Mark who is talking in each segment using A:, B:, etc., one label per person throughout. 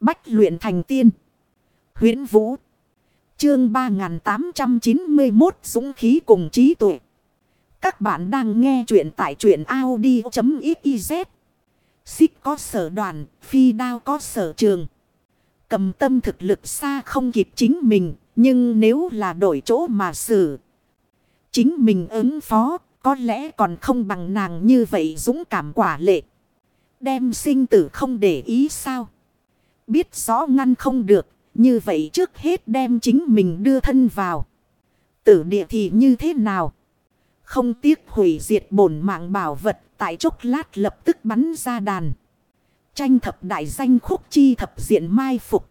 A: Bách luyện thành tiên. huyễn Vũ. Chương 3891 Dũng khí cùng trí tuệ. Các bạn đang nghe truyện tại truyện Audi.xyz. Xích có sở đoàn, phi đao có sở trường. Cầm tâm thực lực xa không kịp chính mình, nhưng nếu là đổi chỗ mà xử. Chính mình ứng phó, có lẽ còn không bằng nàng như vậy dũng cảm quả lệ. Đem sinh tử không để ý sao. Biết rõ ngăn không được, như vậy trước hết đem chính mình đưa thân vào. Tử địa thì như thế nào? Không tiếc hủy diệt bổn mạng bảo vật tại chốc lát lập tức bắn ra đàn. Tranh thập đại danh khúc chi thập diện mai phục.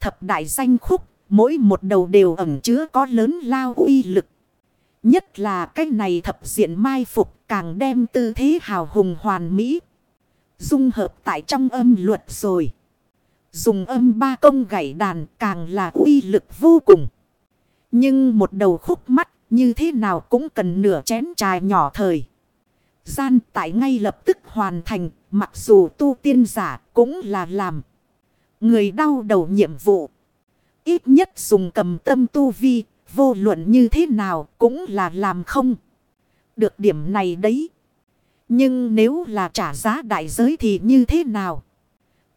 A: Thập đại danh khúc, mỗi một đầu đều ẩn chứa có lớn lao uy lực. Nhất là cái này thập diện mai phục càng đem tư thế hào hùng hoàn mỹ. Dung hợp tại trong âm luật rồi. Dùng âm ba công gảy đàn càng là uy lực vô cùng. Nhưng một đầu khúc mắt như thế nào cũng cần nửa chén trà nhỏ thời. Gian tại ngay lập tức hoàn thành, mặc dù tu tiên giả cũng là làm. Người đau đầu nhiệm vụ. Ít nhất dùng cầm tâm tu vi, vô luận như thế nào cũng là làm không. Được điểm này đấy. Nhưng nếu là trả giá đại giới thì như thế nào?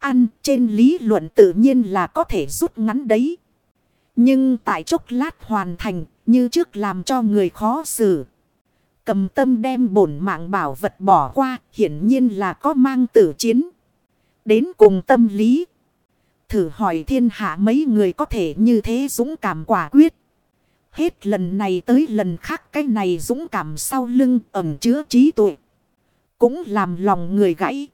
A: Ăn trên lý luận tự nhiên là có thể rút ngắn đấy. Nhưng tại chốc lát hoàn thành, như trước làm cho người khó xử. Cầm tâm đem bổn mạng bảo vật bỏ qua, hiển nhiên là có mang tử chiến. Đến cùng tâm lý. Thử hỏi thiên hạ mấy người có thể như thế dũng cảm quả quyết. Hết lần này tới lần khác cái này dũng cảm sau lưng ẩm chứa trí tuệ. Cũng làm lòng người gãy.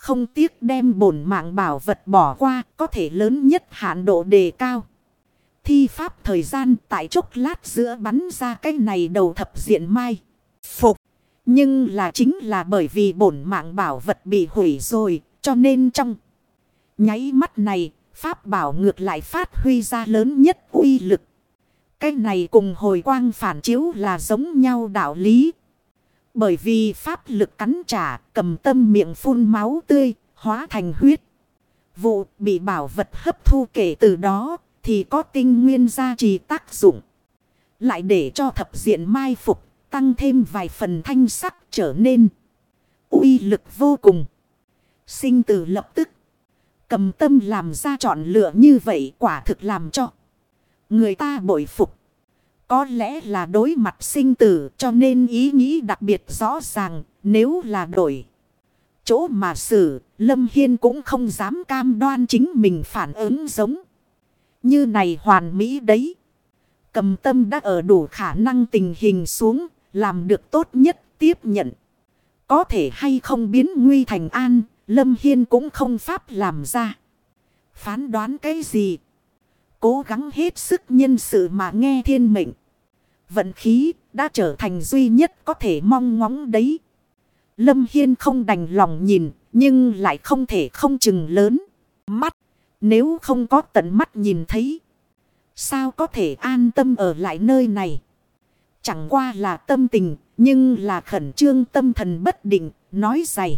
A: Không tiếc đem bổn mạng bảo vật bỏ qua, có thể lớn nhất hạn độ đề cao. Thi pháp thời gian tại chốc lát giữa bắn ra cái này đầu thập diện mai. Phục. Nhưng là chính là bởi vì bổn mạng bảo vật bị hủy rồi, cho nên trong nháy mắt này, pháp bảo ngược lại phát huy ra lớn nhất uy lực. Cái này cùng hồi quang phản chiếu là giống nhau đạo lý. Bởi vì pháp lực cắn trả, cầm tâm miệng phun máu tươi, hóa thành huyết. Vụ bị bảo vật hấp thu kể từ đó, thì có tinh nguyên gia trì tác dụng. Lại để cho thập diện mai phục, tăng thêm vài phần thanh sắc trở nên uy lực vô cùng. Sinh tử lập tức. Cầm tâm làm ra chọn lựa như vậy quả thực làm cho. Người ta bội phục. Có lẽ là đối mặt sinh tử cho nên ý nghĩ đặc biệt rõ ràng nếu là đổi. Chỗ mà xử, Lâm Hiên cũng không dám cam đoan chính mình phản ứng giống. Như này hoàn mỹ đấy. Cầm tâm đã ở đủ khả năng tình hình xuống, làm được tốt nhất tiếp nhận. Có thể hay không biến nguy thành an, Lâm Hiên cũng không pháp làm ra. Phán đoán cái gì? Cố gắng hết sức nhân sự mà nghe thiên mệnh. Vận khí đã trở thành duy nhất có thể mong ngóng đấy. Lâm Hiên không đành lòng nhìn, nhưng lại không thể không chừng lớn. Mắt, nếu không có tận mắt nhìn thấy. Sao có thể an tâm ở lại nơi này? Chẳng qua là tâm tình, nhưng là khẩn trương tâm thần bất định, nói dày.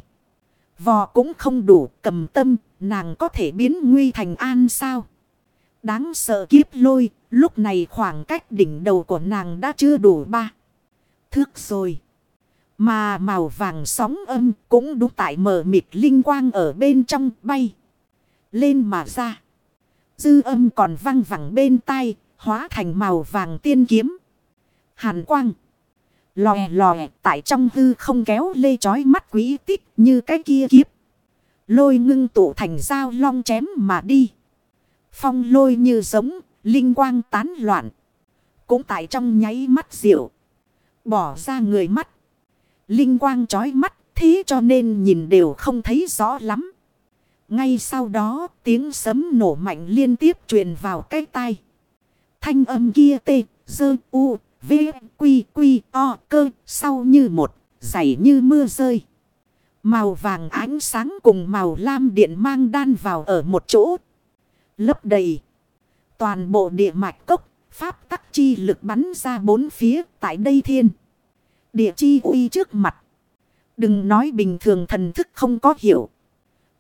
A: Vò cũng không đủ, cầm tâm, nàng có thể biến nguy thành an sao? Đáng sợ kiếp lôi, lúc này khoảng cách đỉnh đầu của nàng đã chưa đủ ba. Thước rồi. Mà màu vàng sóng âm cũng đúng tại mờ mịt linh quang ở bên trong bay. Lên mà ra. Dư âm còn văng vẳng bên tai, hóa thành màu vàng tiên kiếm. Hàn quang. Lòe lòe tại trong hư không kéo lê chói mắt quý tích như cái kia kiếp. Lôi ngưng tụ thành dao long chém mà đi. Phong lôi như giống, linh quang tán loạn. Cũng tại trong nháy mắt diệu. Bỏ ra người mắt. Linh quang chói mắt, thế cho nên nhìn đều không thấy rõ lắm. Ngay sau đó, tiếng sấm nổ mạnh liên tiếp truyền vào cái tai. Thanh âm kia tê, dơ, u, v, quy, quy, o, cơ, sau như một, dày như mưa rơi. Màu vàng ánh sáng cùng màu lam điện mang đan vào ở một chỗ. Lấp đầy. Toàn bộ địa mạch cốc, pháp tắc chi lực bắn ra bốn phía tại đây thiên. Địa chi uy trước mặt. Đừng nói bình thường thần thức không có hiểu.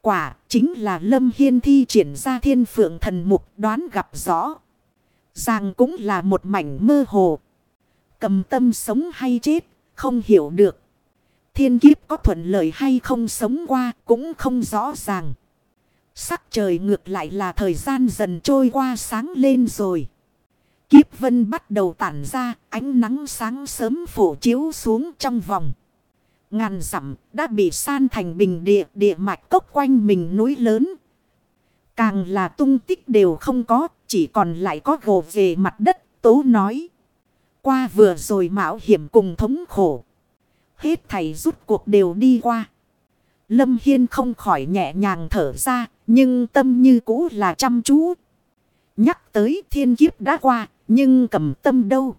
A: Quả chính là Lâm Hiên thi triển ra thiên phượng thần mục đoán gặp rõ. Ràng cũng là một mảnh mơ hồ. Cầm tâm sống hay chết, không hiểu được. Thiên kiếp có thuận lợi hay không sống qua cũng không rõ ràng. Sắc trời ngược lại là thời gian dần trôi qua sáng lên rồi. Kiếp vân bắt đầu tản ra, ánh nắng sáng sớm phủ chiếu xuống trong vòng. Ngàn dặm đã bị san thành bình địa, địa mạch cốc quanh mình núi lớn. Càng là tung tích đều không có, chỉ còn lại có gồ về mặt đất, tố nói. Qua vừa rồi mạo hiểm cùng thống khổ. Hết thầy rút cuộc đều đi qua. Lâm Hiên không khỏi nhẹ nhàng thở ra, nhưng tâm như cũ là chăm chú. Nhắc tới thiên kiếp đã qua, nhưng cầm tâm đâu?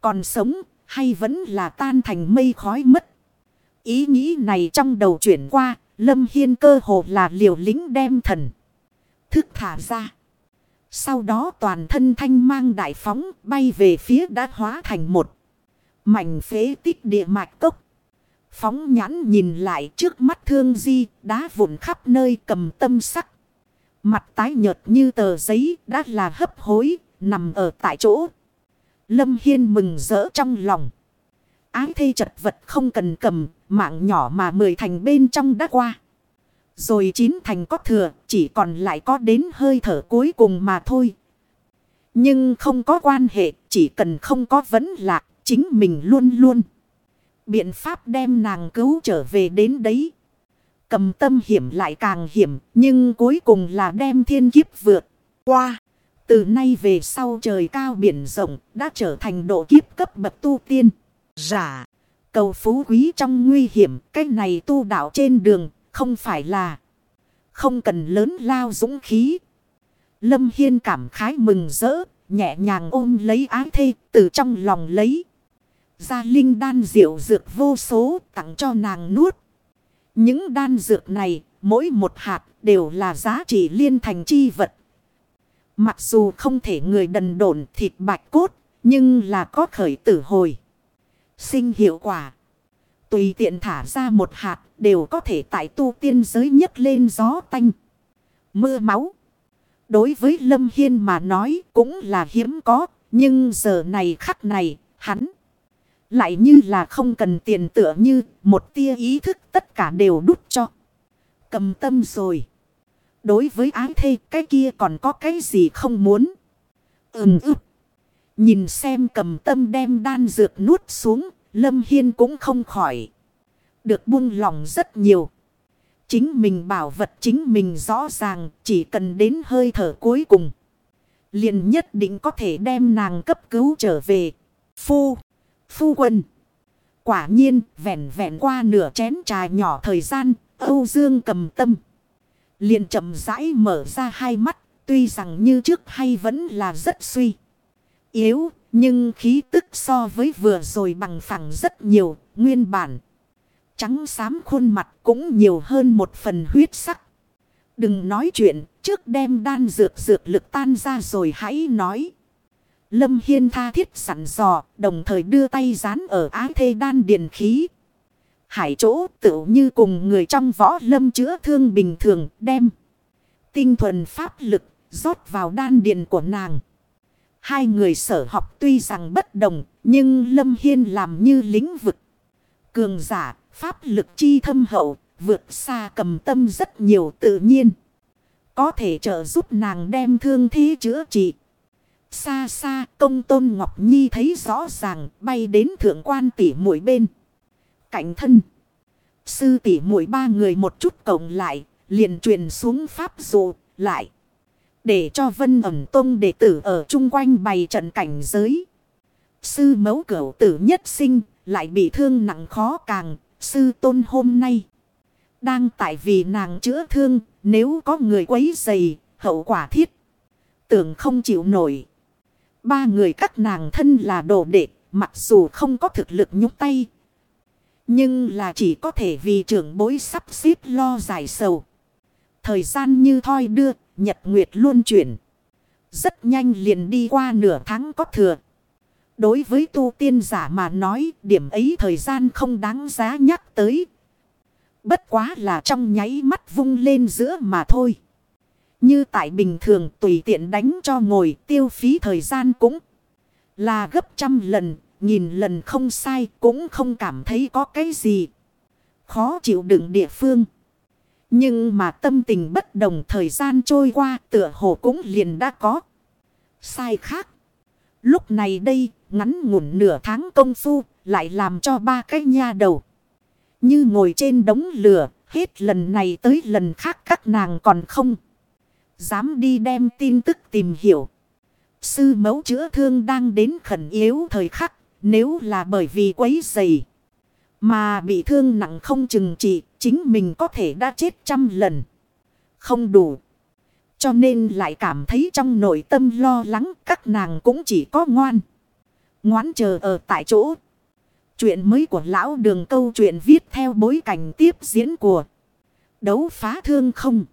A: Còn sống hay vẫn là tan thành mây khói mất? Ý nghĩ này trong đầu chuyển qua, Lâm Hiên cơ hồ là liều lính đem thần. Thức thả ra. Sau đó toàn thân thanh mang đại phóng bay về phía đã hóa thành một mảnh phế tích địa mạch cốc. Phóng nhãn nhìn lại trước mắt thương di, đá vụn khắp nơi cầm tâm sắc. Mặt tái nhợt như tờ giấy đã là hấp hối, nằm ở tại chỗ. Lâm Hiên mừng rỡ trong lòng. Ái thê chật vật không cần cầm, mạng nhỏ mà mười thành bên trong đã qua. Rồi chín thành có thừa, chỉ còn lại có đến hơi thở cuối cùng mà thôi. Nhưng không có quan hệ, chỉ cần không có vấn lạc, chính mình luôn luôn. Biện pháp đem nàng cứu trở về đến đấy. Cầm tâm hiểm lại càng hiểm, nhưng cuối cùng là đem thiên kiếp vượt qua. Từ nay về sau trời cao biển rộng đã trở thành độ kiếp cấp bậc tu tiên. Giả, cầu phú quý trong nguy hiểm, cái này tu đạo trên đường, không phải là không cần lớn lao dũng khí. Lâm Hiên cảm khái mừng rỡ, nhẹ nhàng ôm lấy ái thê, từ trong lòng lấy. Ra linh đan diệu dược vô số tặng cho nàng nuốt. Những đan dược này, mỗi một hạt đều là giá trị liên thành chi vật. Mặc dù không thể người đần độn thịt bạch cốt, nhưng là có khởi tử hồi. Sinh hiệu quả. Tùy tiện thả ra một hạt đều có thể tại tu tiên giới nhất lên gió tanh. Mưa máu. Đối với Lâm Hiên mà nói cũng là hiếm có. Nhưng giờ này khắc này hắn. Lại như là không cần tiền tựa như một tia ý thức tất cả đều đút cho. Cầm tâm rồi. Đối với ái thê, cái kia còn có cái gì không muốn. Ừm ức. Nhìn xem cầm tâm đem đan dược nuốt xuống. Lâm Hiên cũng không khỏi. Được buông lòng rất nhiều. Chính mình bảo vật chính mình rõ ràng, chỉ cần đến hơi thở cuối cùng. liền nhất định có thể đem nàng cấp cứu trở về. Phu. Phu quân. Quả nhiên vẹn vẹn qua nửa chén trà nhỏ thời gian. Âu Dương cầm tâm liền chậm rãi mở ra hai mắt, tuy rằng như trước hay vẫn là rất suy. Yếu, nhưng khí tức so với vừa rồi bằng phẳng rất nhiều, nguyên bản. Trắng xám khuôn mặt cũng nhiều hơn một phần huyết sắc. Đừng nói chuyện, trước đem đan dược dược lực tan ra rồi hãy nói. Lâm Hiên tha thiết sẵn dò, đồng thời đưa tay dán ở ái thê đan điền khí. Hải chỗ tự như cùng người trong võ lâm chữa thương bình thường đem. Tinh thuần pháp lực rót vào đan điền của nàng. Hai người sở học tuy rằng bất đồng nhưng Lâm Hiên làm như lĩnh vực. Cường giả pháp lực chi thâm hậu vượt xa cầm tâm rất nhiều tự nhiên. Có thể trợ giúp nàng đem thương thế chữa trị. Xa xa công tôn Ngọc Nhi thấy rõ ràng bay đến thượng quan tỷ mũi bên cạnh thân. Sư tỷ muội ba người một chút cộng lại, liền truyền xuống pháp dụ lại. Để cho vân ẩm tông đệ tử ở chung quanh bày trận cảnh giới. Sư mẫu cửu tử nhất sinh, lại bị thương nặng khó càng, sư tôn hôm nay. Đang tại vì nàng chữa thương, nếu có người quấy dày, hậu quả thiết. Tưởng không chịu nổi. Ba người các nàng thân là đồ đệ, mặc dù không có thực lực nhúc tay, nhưng là chỉ có thể vì trưởng bối sắp xếp lo giải sầu. Thời gian như thoi đưa, nhật nguyệt luôn chuyển. Rất nhanh liền đi qua nửa tháng có thừa. Đối với tu tiên giả mà nói điểm ấy thời gian không đáng giá nhắc tới. Bất quá là trong nháy mắt vung lên giữa mà thôi. Như tại bình thường tùy tiện đánh cho ngồi tiêu phí thời gian cũng là gấp trăm lần. nghìn lần không sai cũng không cảm thấy có cái gì. Khó chịu đựng địa phương. Nhưng mà tâm tình bất đồng thời gian trôi qua tựa hồ cũng liền đã có. Sai khác. Lúc này đây, ngắn ngủn nửa tháng công phu lại làm cho ba cái nha đầu. Như ngồi trên đống lửa, hết lần này tới lần khác các nàng còn không. Dám đi đem tin tức tìm hiểu. Sư mẫu chữa thương đang đến khẩn yếu thời khắc. Nếu là bởi vì quấy dày. Mà bị thương nặng không chừng trị. Chính mình có thể đã chết trăm lần. Không đủ. Cho nên lại cảm thấy trong nội tâm lo lắng, các nàng cũng chỉ có ngoan. Ngoán chờ ở tại chỗ. Chuyện mới của lão đường câu chuyện viết theo bối cảnh tiếp diễn của đấu phá thương không.